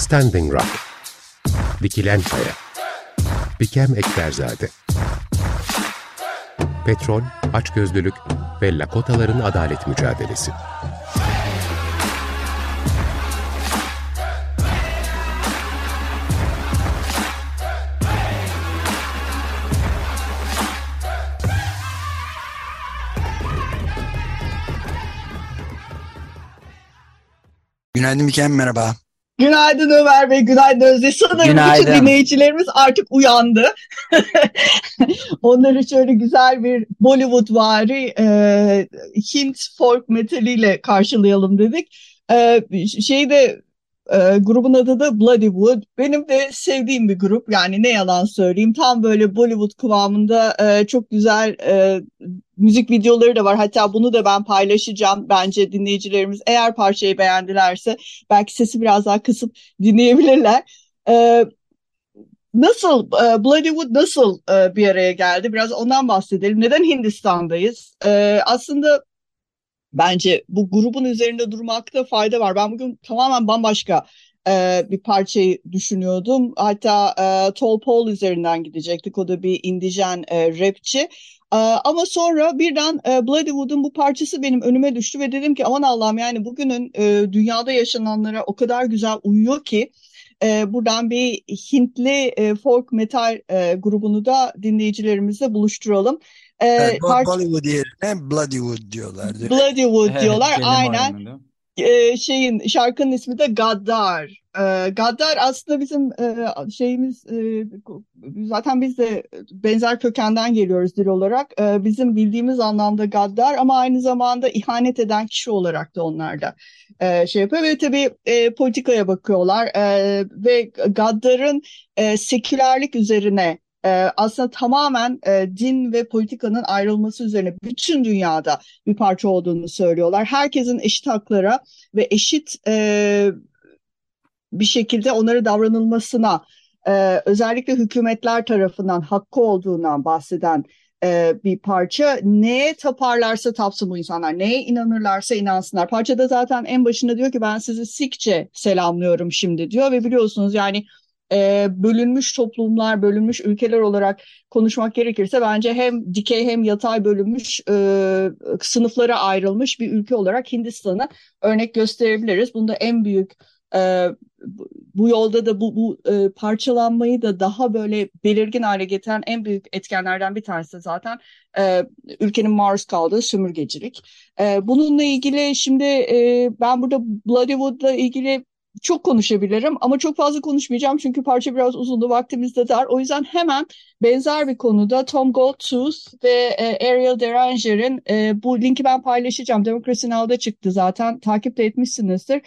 Standing Rock Dikilen Kaya Bikem Ekberzade Petrol, açgözlülük ve Lakotaların adalet mücadelesi. Günaydın Mikem, merhaba. Günaydın Ömer Bey, günaydın Özde. Sanırım günaydın. bütün dinleyicilerimiz artık uyandı. Onları şöyle güzel bir Bollywood vari e, Hint folk metaliyle karşılayalım dedik. E, şeyde e, grubun adı da Bloodywood. Benim de sevdiğim bir grup. Yani ne yalan söyleyeyim. Tam böyle Bollywood kıvamında e, çok güzel e, müzik videoları da var. Hatta bunu da ben paylaşacağım. Bence dinleyicilerimiz eğer parçayı beğendilerse belki sesi biraz daha kısıp dinleyebilirler. E, nasıl e, Bloodywood nasıl e, bir araya geldi? Biraz ondan bahsedelim. Neden Hindistan'dayız? E, aslında bence bu grubun üzerinde durmakta fayda var. Ben bugün tamamen bambaşka e, bir parçayı düşünüyordum. Hatta e, Tall Paul üzerinden gidecektik. O da bir indijen e, rapçi. E, ama sonra birden e, Bloodywood'un bu parçası benim önüme düştü ve dedim ki aman Allah'ım yani bugünün e, dünyada yaşananlara o kadar güzel uyuyor ki e, buradan bir Hintli e, folk metal e, grubunu da dinleyicilerimizle buluşturalım. Ee, evet, Bollywood yerine Bloodywood diyorlar. Bloodywood diyorlar aynen. Ee, şeyin şarkının ismi de Gaddar. Ee, Gaddar aslında bizim e, şeyimiz e, zaten biz de benzer kökenden geliyoruz dil olarak. E, bizim bildiğimiz anlamda Gaddar ama aynı zamanda ihanet eden kişi olarak da onlar da e, şey yapıyor ve tabii e, politikaya bakıyorlar e, ve Gaddar'ın e, sekülerlik üzerine e, aslında tamamen e, din ve politikanın ayrılması üzerine bütün dünyada bir parça olduğunu söylüyorlar. Herkesin eşit haklara ve eşit e, bir şekilde onlara davranılmasına e, özellikle hükümetler tarafından hakkı olduğundan bahseden e, bir parça. Neye taparlarsa tapsın bu insanlar, neye inanırlarsa inansınlar. Parçada zaten en başında diyor ki ben sizi Sikçe selamlıyorum şimdi diyor ve biliyorsunuz yani e, bölünmüş toplumlar, bölünmüş ülkeler olarak konuşmak gerekirse bence hem dikey hem yatay bölünmüş e, sınıflara ayrılmış bir ülke olarak Hindistan'ı örnek gösterebiliriz. Bunda en büyük e, bu yolda da bu, bu e, parçalanmayı da daha böyle belirgin hale getiren en büyük etkenlerden bir tanesi zaten e, ülkenin maruz kaldığı sömürgecilik. E, bununla ilgili şimdi e, ben burada Bloodywood'la ilgili çok konuşabilirim ama çok fazla konuşmayacağım çünkü parça biraz uzundu, vaktimiz de dar. O yüzden hemen benzer bir konuda Tom Goldtooth ve e, Ariel Deranger'in e, bu linki ben paylaşacağım. Demokrasi Now'da çıktı zaten. Takip de etmişsinizdir.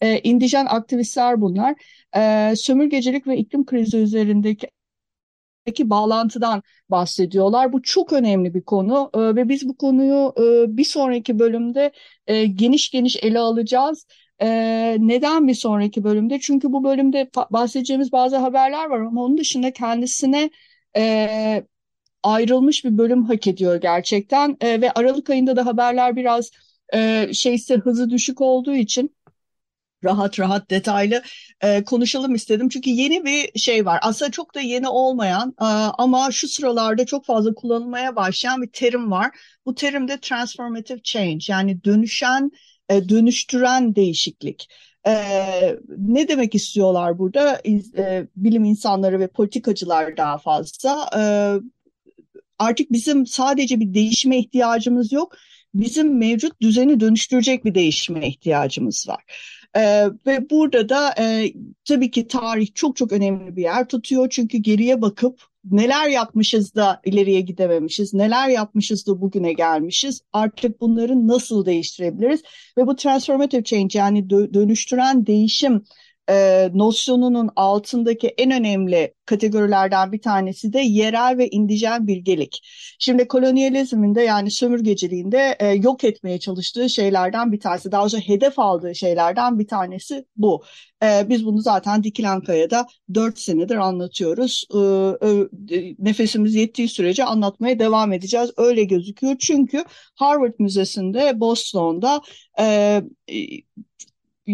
E, indijen aktivistler bunlar. E, sömürgecilik ve iklim krizi üzerindeki bağlantıdan bahsediyorlar. Bu çok önemli bir konu e, ve biz bu konuyu e, bir sonraki bölümde e, geniş geniş ele alacağız. Neden bir sonraki bölümde? Çünkü bu bölümde bahsedeceğimiz bazı haberler var ama onun dışında kendisine e, ayrılmış bir bölüm hak ediyor gerçekten. E, ve Aralık ayında da haberler biraz e, şeyse hızı düşük olduğu için rahat rahat detaylı e, konuşalım istedim. Çünkü yeni bir şey var. Aslında çok da yeni olmayan e, ama şu sıralarda çok fazla kullanılmaya başlayan bir terim var. Bu terim de transformative change yani dönüşen e, dönüştüren değişiklik. E, ne demek istiyorlar burada? E, bilim insanları ve politikacılar daha fazla. E, artık bizim sadece bir değişime ihtiyacımız yok. Bizim mevcut düzeni dönüştürecek bir değişime ihtiyacımız var. E, ve burada da e, tabii ki tarih çok çok önemli bir yer tutuyor. Çünkü geriye bakıp neler yapmışız da ileriye gidememişiz, neler yapmışız da bugüne gelmişiz, artık bunları nasıl değiştirebiliriz? Ve bu transformative change yani dönüştüren değişim e, nosyonunun altındaki en önemli kategorilerden bir tanesi de yerel ve indijen bilgelik. Şimdi kolonyalizmin de yani sömürgeciliğinde e, yok etmeye çalıştığı şeylerden bir tanesi, daha doğrusu hedef aldığı şeylerden bir tanesi bu. E, biz bunu zaten Dikilen Kaya'da 4 senedir anlatıyoruz. E, e, nefesimiz yettiği sürece anlatmaya devam edeceğiz. Öyle gözüküyor. Çünkü Harvard Müzesi'nde Boston'da e,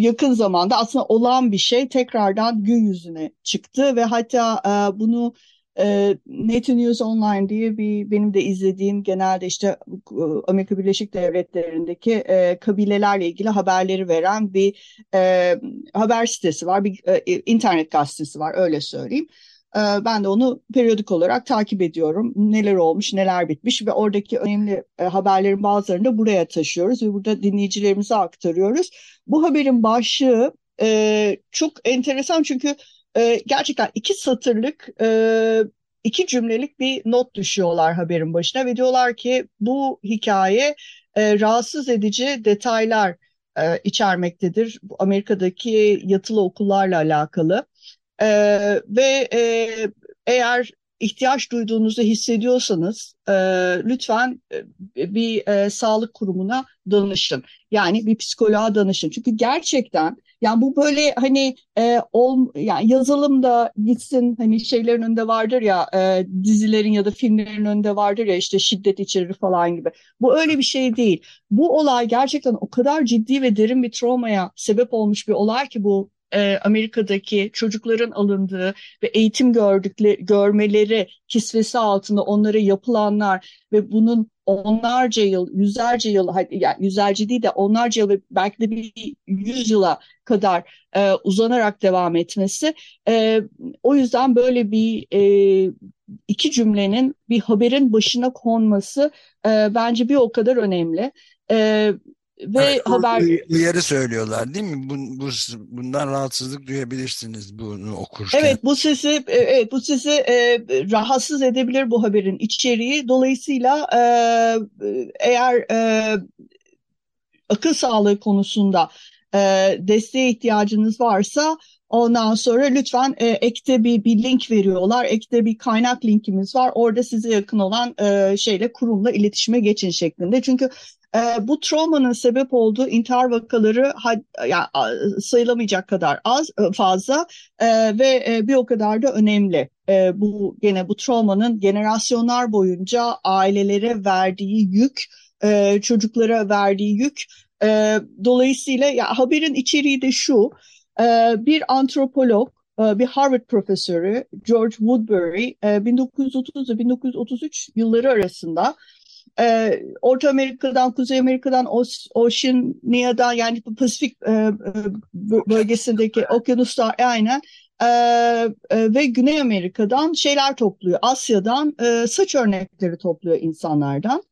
yakın zamanda aslında olan bir şey tekrardan gün yüzüne çıktı ve hatta e, bunu e, NATO News Online diye bir benim de izlediğim genelde işte e, Amerika Birleşik Devletleri'ndeki e, kabilelerle ilgili haberleri veren bir e, haber sitesi var, bir e, internet gazetesi var öyle söyleyeyim. E, ben de onu periyodik olarak takip ediyorum. Neler olmuş, neler bitmiş ve oradaki önemli e, haberlerin bazılarını da buraya taşıyoruz ve burada dinleyicilerimize aktarıyoruz. Bu haberin başlığı e, çok enteresan çünkü e, gerçekten iki satırlık iki cümlelik bir not düşüyorlar haberin başına ve diyorlar ki bu hikaye rahatsız edici detaylar içermektedir. Amerika'daki yatılı okullarla alakalı e, ve e, eğer ihtiyaç duyduğunuzu hissediyorsanız e, lütfen e, bir e, sağlık kurumuna danışın. Yani bir psikoloğa danışın. Çünkü gerçekten yani bu böyle hani e, ol, yani yazılımda gitsin hani şeylerin önünde vardır ya e, dizilerin ya da filmlerin önünde vardır ya işte şiddet içerir falan gibi. Bu öyle bir şey değil. Bu olay gerçekten o kadar ciddi ve derin bir travmaya sebep olmuş bir olay ki bu e, Amerika'daki çocukların alındığı ve eğitim gördükleri görmeleri kisvesi altında onlara yapılanlar ve bunun onlarca yıl, yüzlerce yıl, yani yüzlerce değil de onlarca yıl belki de bir yüz yıla kadar e, uzanarak devam etmesi. E, o yüzden böyle bir e, iki cümlenin bir haberin başına konması e, bence bir o kadar önemli. E, ve evet, haber uyarı söylüyorlar değil mi? Bu, bu bundan rahatsızlık duyabilirsiniz bunu okurken. Evet bu sizi e, evet bu sizi e, rahatsız edebilir bu haberin içeriği. Dolayısıyla e, eğer e, akıl sağlığı konusunda e, desteğe ihtiyacınız varsa Ondan sonra lütfen e, ekte bir, bir link veriyorlar. Ekte bir kaynak linkimiz var. Orada size yakın olan e, şeyle kurumla iletişime geçin şeklinde. Çünkü e, bu travmanın sebep olduğu intihar vakaları yani, sayılamayacak kadar az e, fazla e, ve e, bir o kadar da önemli. E, bu gene bu travmanın generasyonlar boyunca ailelere verdiği yük, e, çocuklara verdiği yük. E, dolayısıyla ya haberin içeriği de şu: bir antropolog e, bir Harvard profesörü George Woodbury 1930 ve 1933 yılları arasında e, Orta Amerika'dan, Kuzey Amerika'dan, Oceania'dan yani Pasifik e, bölgesindeki okyanuslar aynen ve Güney Amerika'dan şeyler topluyor. Asya'dan saç örnekleri topluyor insanlardan.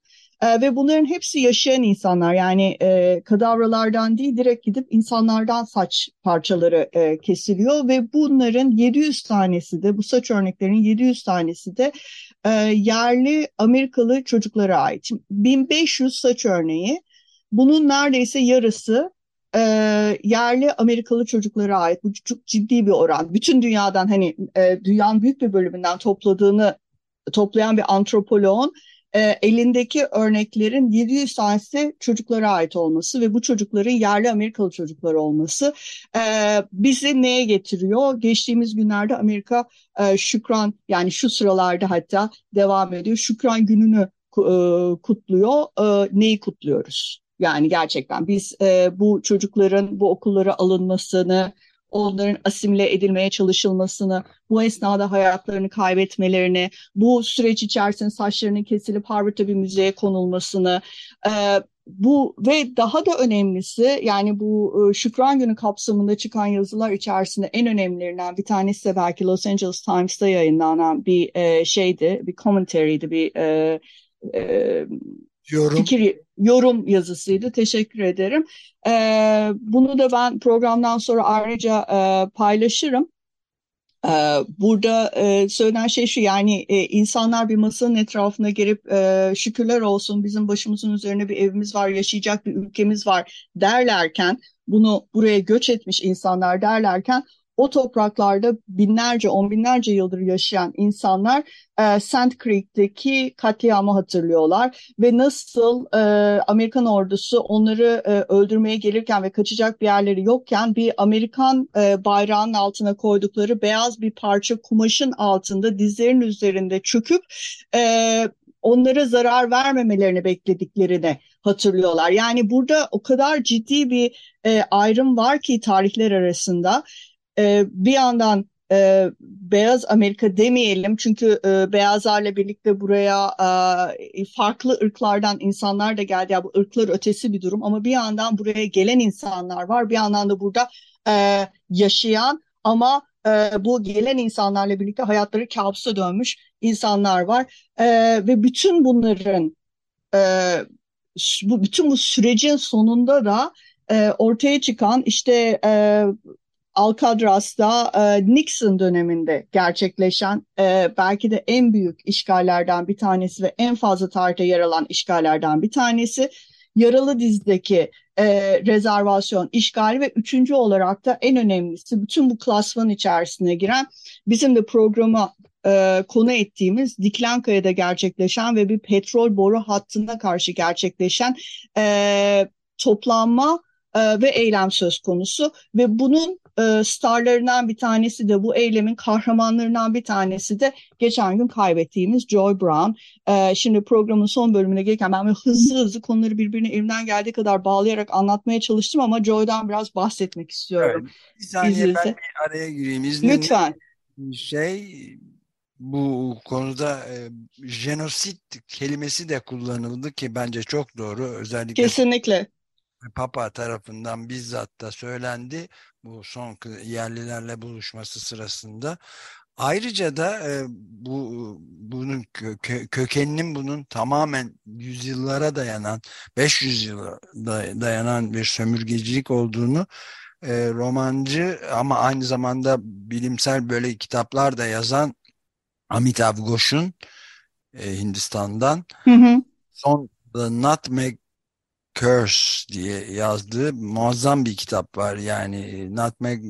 E, ve bunların hepsi yaşayan insanlar yani e, kadavralardan değil direkt gidip insanlardan saç parçaları e, kesiliyor ve bunların 700 tanesi de bu saç örneklerinin 700 tanesi de e, yerli Amerikalı çocuklara ait. 1500 saç örneği bunun neredeyse yarısı e, yerli Amerikalı çocuklara ait. Bu çok ciddi bir oran. Bütün dünyadan hani e, dünyanın büyük bir bölümünden topladığını toplayan bir antropoloğun e, elindeki örneklerin 700 tanesi çocuklara ait olması ve bu çocukların yerli Amerikalı çocukları olması e, bizi neye getiriyor? Geçtiğimiz günlerde Amerika e, Şükran yani şu sıralarda hatta devam ediyor. Şükran gününü e, kutluyor. E, neyi kutluyoruz? Yani gerçekten biz e, bu çocukların bu okullara alınmasını, onların asimile edilmeye çalışılmasını, bu esnada hayatlarını kaybetmelerini, bu süreç içerisinde saçlarının kesilip Harvard'da bir müzeye konulmasını, e, bu ve daha da önemlisi yani bu e, Şükran Günü kapsamında çıkan yazılar içerisinde en önemlilerinden bir tanesi de belki Los Angeles Times'ta yayınlanan bir e, şeydi, bir commentary'di, bir e, e, yorum. fikir yorum yazısıydı. Teşekkür ederim. Ee, bunu da ben programdan sonra ayrıca e, paylaşırım. Ee, burada e, söylenen şey şu yani e, insanlar bir masanın etrafına gelip e, şükürler olsun bizim başımızın üzerine bir evimiz var, yaşayacak bir ülkemiz var derlerken bunu buraya göç etmiş insanlar derlerken o topraklarda binlerce, on binlerce yıldır yaşayan insanlar e, Sand Creek'teki katliamı hatırlıyorlar ve nasıl e, Amerikan ordusu onları e, öldürmeye gelirken ve kaçacak bir yerleri yokken bir Amerikan e, bayrağının altına koydukları beyaz bir parça kumaşın altında dizlerin üzerinde çöküp e, onlara zarar vermemelerini beklediklerini hatırlıyorlar. Yani burada o kadar ciddi bir e, ayrım var ki tarihler arasında. E, bir yandan e, beyaz Amerika demeyelim çünkü e, beyazlarla birlikte buraya e, farklı ırklardan insanlar da geldi. Ya bu ırklar ötesi bir durum ama bir yandan buraya gelen insanlar var. Bir yandan da burada e, yaşayan ama e, bu gelen insanlarla birlikte hayatları kabusa dönmüş insanlar var. E, ve bütün bunların e, bu bütün bu sürecin sonunda da e, ortaya çıkan işte e, Alcatraz'da e, Nixon döneminde gerçekleşen e, belki de en büyük işgallerden bir tanesi ve en fazla tarihte yer alan işgallerden bir tanesi. Yaralı dizdeki e, rezervasyon işgali ve üçüncü olarak da en önemlisi bütün bu klasman içerisine giren bizim de programa e, konu ettiğimiz Diklenkaya'da gerçekleşen ve bir petrol boru hattına karşı gerçekleşen e, toplanma ve eylem söz konusu ve bunun e, starlarından bir tanesi de bu eylemin kahramanlarından bir tanesi de geçen gün kaybettiğimiz Joy Brown. E, şimdi programın son bölümüne gelirken ben böyle hızlı hızlı konuları birbirine elimden geldiği kadar bağlayarak anlatmaya çalıştım ama Joy'dan biraz bahsetmek istiyorum. Evet, bir saniye İzninizle. ben bir araya gireyim. İzninizle. Lütfen. Şey bu konuda e, jenosit kelimesi de kullanıldı ki bence çok doğru. Özellikle Kesinlikle. Papa tarafından bizzat da söylendi bu son yerlilerle buluşması sırasında. Ayrıca da e, bu bunun kö, kökeninin bunun tamamen yüzyıllara dayanan 500 yıla dayanan bir sömürgecilik olduğunu e, romancı ama aynı zamanda bilimsel böyle kitaplar da yazan Amitav Ghosh'un e, Hindistan'dan hı hı. son The Nutmeg Curse diye yazdığı muazzam bir kitap var. Yani Nutmeg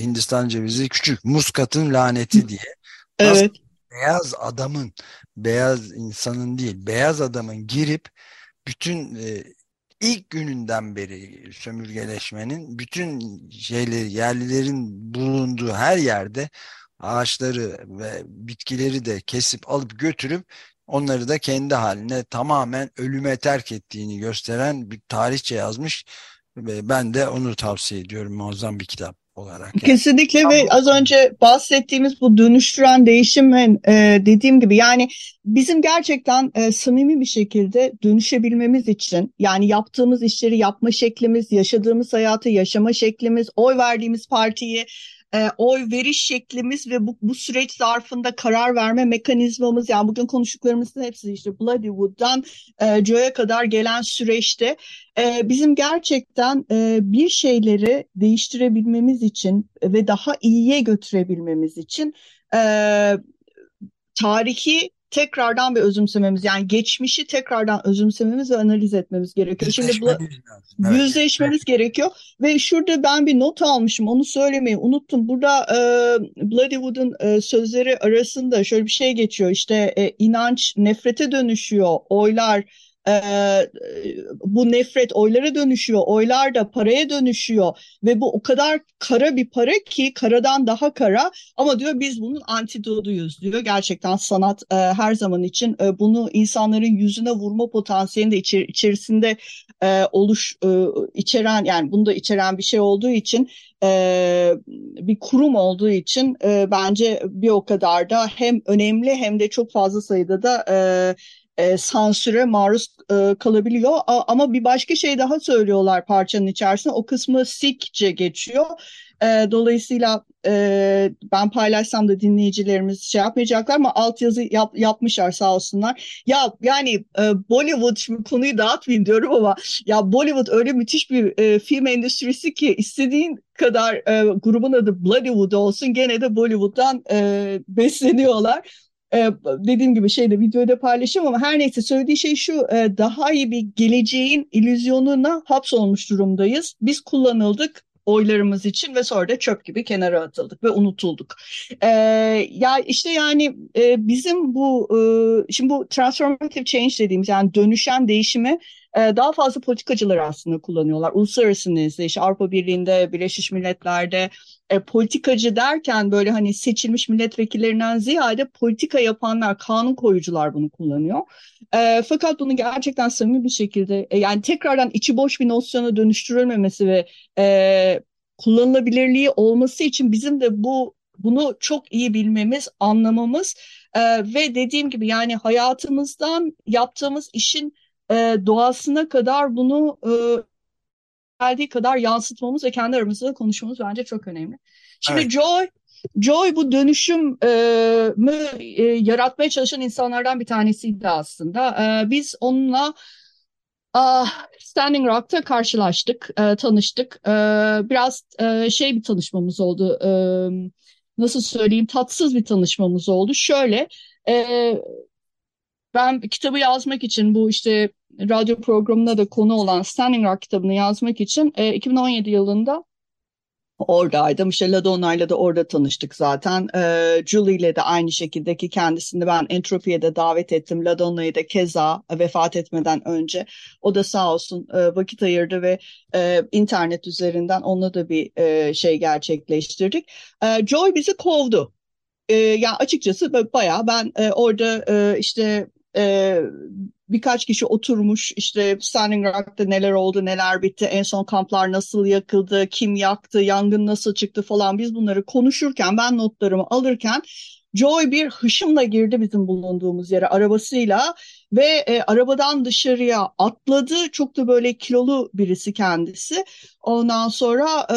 Hindistan cevizi küçük muskatın laneti diye. Evet. beyaz adamın, beyaz insanın değil, beyaz adamın girip bütün e, ilk gününden beri sömürgeleşmenin bütün şeyleri yerlilerin bulunduğu her yerde ağaçları ve bitkileri de kesip alıp götürüp onları da kendi haline tamamen ölüme terk ettiğini gösteren bir tarihçe yazmış ve ben de onu tavsiye ediyorum muazzam bir kitap olarak. Yani. Kesinlikle ve az önce bahsettiğimiz bu dönüştüren değişimin e, dediğim gibi yani bizim gerçekten e, samimi bir şekilde dönüşebilmemiz için yani yaptığımız işleri yapma şeklimiz, yaşadığımız hayatı yaşama şeklimiz, oy verdiğimiz partiyi e, oy veriş şeklimiz ve bu, bu süreç zarfında karar verme mekanizmamız yani bugün konuştuklarımızın hepsi işte Bloodywood'dan e, Joe'ya kadar gelen süreçte e, bizim gerçekten e, bir şeyleri değiştirebilmemiz için ve daha iyiye götürebilmemiz için e, tarihi tekrardan bir özümsememiz yani geçmişi tekrardan özümsememiz ve analiz etmemiz gerekiyor. Şimdi bu evet. yüzleşmemiz gerekiyor ve şurada ben bir not almışım onu söylemeyi unuttum. Burada e, Bloodywood'un e, sözleri arasında şöyle bir şey geçiyor işte e, inanç nefrete dönüşüyor oylar e, bu nefret oylara dönüşüyor, oylar da paraya dönüşüyor ve bu o kadar kara bir para ki karadan daha kara ama diyor biz bunun antidoduyuz diyor. Gerçekten sanat e, her zaman için e, bunu insanların yüzüne vurma potansiyelinde içer, içerisinde e, oluş e, içeren yani bunu da içeren bir şey olduğu için e, bir kurum olduğu için e, bence bir o kadar da hem önemli hem de çok fazla sayıda da e, e, sansüre maruz e, kalabiliyor. A, ama bir başka şey daha söylüyorlar parçanın içerisinde. O kısmı Sikçe geçiyor. E, dolayısıyla e, ben paylaşsam da dinleyicilerimiz şey yapmayacaklar ama altyazı yap, yapmışlar sağ olsunlar. Ya yani e, Bollywood şimdi konuyu dağıtmayayım diyorum ama ya Bollywood öyle müthiş bir e, film endüstrisi ki istediğin kadar e, grubun adı Bloodywood olsun gene de Bollywood'dan e, besleniyorlar e, dediğim gibi şeyde videoda paylaşım ama her neyse söylediği şey şu e, daha iyi bir geleceğin illüzyonuna hapsolmuş durumdayız. Biz kullanıldık oylarımız için ve sonra da çöp gibi kenara atıldık ve unutulduk. Ee, ya işte yani e, bizim bu e, şimdi bu transformative change dediğimiz yani dönüşen değişimi e, daha fazla politikacılar aslında kullanıyorlar. Uluslararası nezdinde işte Avrupa Birliği'nde, Birleşmiş Milletler'de e, politikacı derken böyle hani seçilmiş milletvekillerinden ziyade politika yapanlar, kanun koyucular bunu kullanıyor. E, fakat bunu gerçekten samimi bir şekilde e, yani tekrardan içi boş bir nosyona dönüştürülmemesi ve e, kullanılabilirliği olması için bizim de bu bunu çok iyi bilmemiz, anlamamız e, ve dediğim gibi yani hayatımızdan yaptığımız işin e, doğasına kadar bunu e, geldiği kadar yansıtmamız ve kendi aramızda da konuşmamız bence çok önemli. Şimdi evet. Joy Joy bu dönüşümü e, yaratmaya çalışan insanlardan bir tanesiydi aslında. E, biz onunla uh, Standing Rock'ta karşılaştık, e, tanıştık. E, biraz e, şey bir tanışmamız oldu. E, nasıl söyleyeyim tatsız bir tanışmamız oldu. Şöyle e, ben kitabı yazmak için bu işte radyo programına da konu olan Standing Rock kitabını yazmak için e, 2017 yılında oradaydım. İşte Ladonna'yla da orada tanıştık zaten. Ee, Julie ile de aynı şekilde ki kendisini ben Entropi'ye de davet ettim. Ladonna'yı da keza vefat etmeden önce. O da sağ olsun e, vakit ayırdı ve e, internet üzerinden onunla da bir e, şey gerçekleştirdik. E, Joy bizi kovdu. E, yani açıkçası bayağı ben e, orada e, işte e, birkaç kişi oturmuş işte Standing Rock'ta neler oldu neler bitti en son kamplar nasıl yakıldı kim yaktı yangın nasıl çıktı falan biz bunları konuşurken ben notlarımı alırken Joy bir hışımla girdi bizim bulunduğumuz yere arabasıyla ve e, arabadan dışarıya atladı. Çok da böyle kilolu birisi kendisi. Ondan sonra e,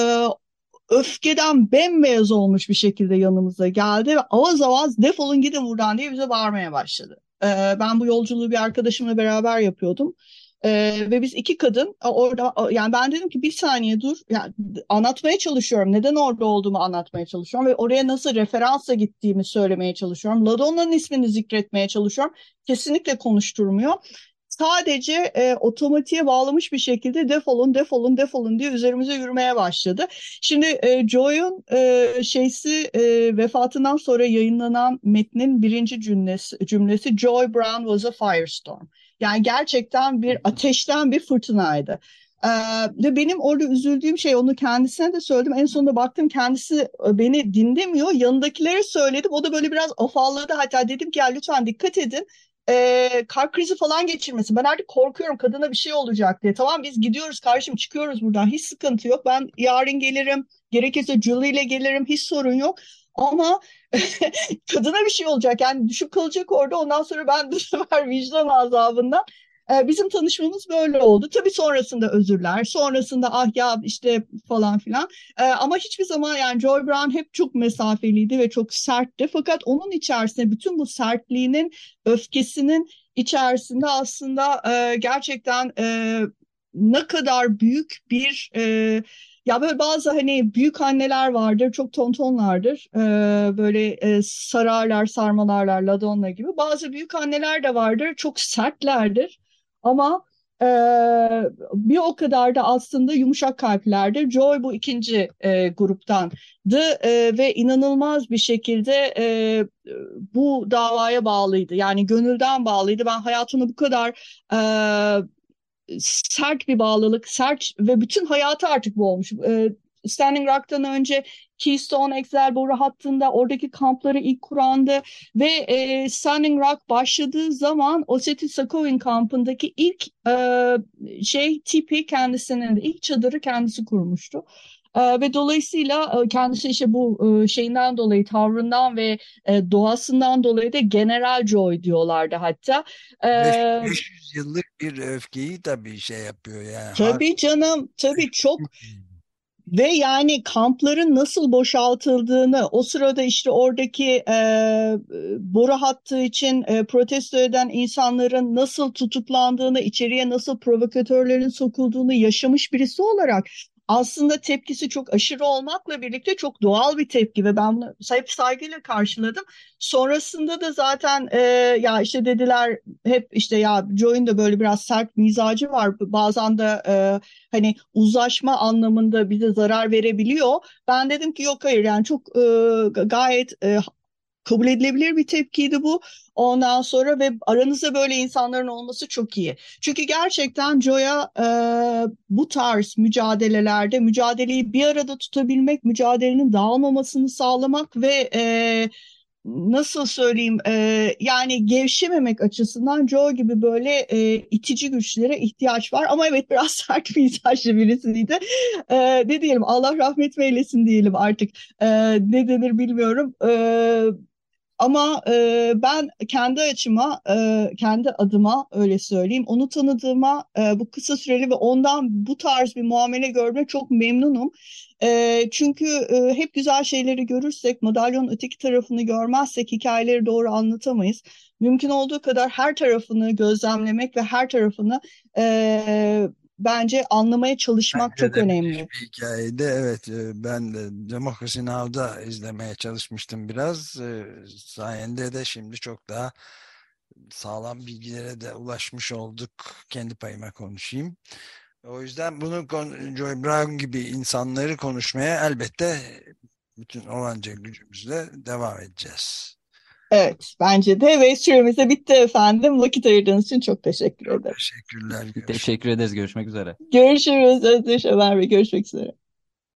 öfkeden bembeyaz olmuş bir şekilde yanımıza geldi ve avaz avaz defolun gidin buradan diye bize bağırmaya başladı. Ee, ben bu yolculuğu bir arkadaşımla beraber yapıyordum. Ee, ve biz iki kadın orada yani ben dedim ki bir saniye dur yani anlatmaya çalışıyorum. Neden orada olduğumu anlatmaya çalışıyorum ve oraya nasıl referansa gittiğimi söylemeye çalışıyorum. Ladonna'nın ismini zikretmeye çalışıyorum. Kesinlikle konuşturmuyor sadece e, otomatiğe bağlamış bir şekilde defolun defolun defolun diye üzerimize yürümeye başladı. Şimdi e, Joy'un e, şeysi e, vefatından sonra yayınlanan metnin birinci cümlesi, cümlesi Joy Brown was a firestorm. Yani gerçekten bir ateşten bir fırtınaydı. Ee, ve benim orada üzüldüğüm şey onu kendisine de söyledim. En sonunda baktım kendisi e, beni dinlemiyor. Yanındakilere söyledim. O da böyle biraz afalladı. Hatta dedim ki ya lütfen dikkat edin e, kalp krizi falan geçirmesin. Ben artık korkuyorum kadına bir şey olacak diye. Tamam biz gidiyoruz kardeşim çıkıyoruz buradan. Hiç sıkıntı yok. Ben yarın gelirim. Gerekirse Julie ile gelirim. Hiç sorun yok. Ama kadına bir şey olacak. Yani düşüp kalacak orada. Ondan sonra ben bu sefer vicdan azabından e, bizim tanışmamız böyle oldu. Tabii sonrasında özürler, sonrasında ah ya işte falan filan. E, ama hiçbir zaman yani Joy Brown hep çok mesafeliydi ve çok sertti. Fakat onun içerisinde bütün bu sertliğinin, öfkesinin içerisinde aslında e, gerçekten e, ne kadar büyük bir e, ya böyle bazı hani büyük anneler vardır, çok tontonlardır. Ee, böyle e, sararlar, sarmalarlar, ladonna gibi. Bazı büyük anneler de vardır, çok sertlerdir. Ama e, bir o kadar da aslında yumuşak kalplerdir. Joy bu ikinci e, gruptandı e, ve inanılmaz bir şekilde e, bu davaya bağlıydı. Yani gönülden bağlıydı. Ben hayatını bu kadar e, sert bir bağlılık, sert ve bütün hayatı artık bu olmuş. E, Standing Rock'tan önce Keystone XL boru hattında oradaki kampları ilk kurandı ve e, Standing Rock başladığı zaman Oseti Sakovin kampındaki ilk e, şey tipi kendisinin ilk çadırı kendisi kurmuştu. Ee, ve dolayısıyla e, kendisi işte bu e, şeyinden dolayı tavrından ve e, doğasından dolayı da General Joy diyorlardı hatta. Ee, 500 yıllık bir öfkeyi tabii şey yapıyor yani. Tabii canım tabii çok ve yani kampların nasıl boşaltıldığını, o sırada işte oradaki e, boru hattı için e, protesto eden insanların nasıl tutuklandığını, içeriye nasıl provokatörlerin sokulduğunu yaşamış birisi olarak aslında tepkisi çok aşırı olmakla birlikte çok doğal bir tepki ve ben bunu hep saygıyla karşıladım. Sonrasında da zaten e, ya işte dediler hep işte ya Joy'un da böyle biraz sert mizacı var. Bazen de e, hani uzlaşma anlamında bize zarar verebiliyor. Ben dedim ki yok hayır yani çok e, gayet e, kabul edilebilir bir tepkiydi bu. Ondan sonra ve aranızda böyle insanların olması çok iyi. Çünkü gerçekten Joy'a e, bu tarz mücadelelerde mücadeleyi bir arada tutabilmek, mücadelenin dağılmamasını sağlamak ve e, nasıl söyleyeyim e, yani gevşememek açısından Joe gibi böyle e, itici güçlere ihtiyaç var ama evet biraz sert bir mizaçlı birisiydi. E, ne diyelim Allah rahmet eylesin diyelim artık e, ne denir bilmiyorum. E, ama e, ben kendi açıma, e, kendi adıma öyle söyleyeyim, onu tanıdığıma e, bu kısa süreli ve ondan bu tarz bir muamele görme çok memnunum. E, çünkü e, hep güzel şeyleri görürsek, madalyonun öteki tarafını görmezsek hikayeleri doğru anlatamayız. Mümkün olduğu kadar her tarafını gözlemlemek ve her tarafını e, bence anlamaya çalışmak Bence çok önemli. Bir hikayede evet e, ben de Democracy Now'da izlemeye çalışmıştım biraz. E, sayende de şimdi çok daha sağlam bilgilere de ulaşmış olduk. Kendi payıma konuşayım. O yüzden bunu Joy Brown gibi insanları konuşmaya elbette bütün olanca gücümüzle devam edeceğiz. Evet, bence de ve süremiz de bitti efendim. Vakit ayırdığınız için çok teşekkür ederim. Teşekkürler. Görüşmek. Teşekkür ederiz. Görüşmek üzere. Görüşürüz Özdeş Ömer Bey. Görüşmek üzere.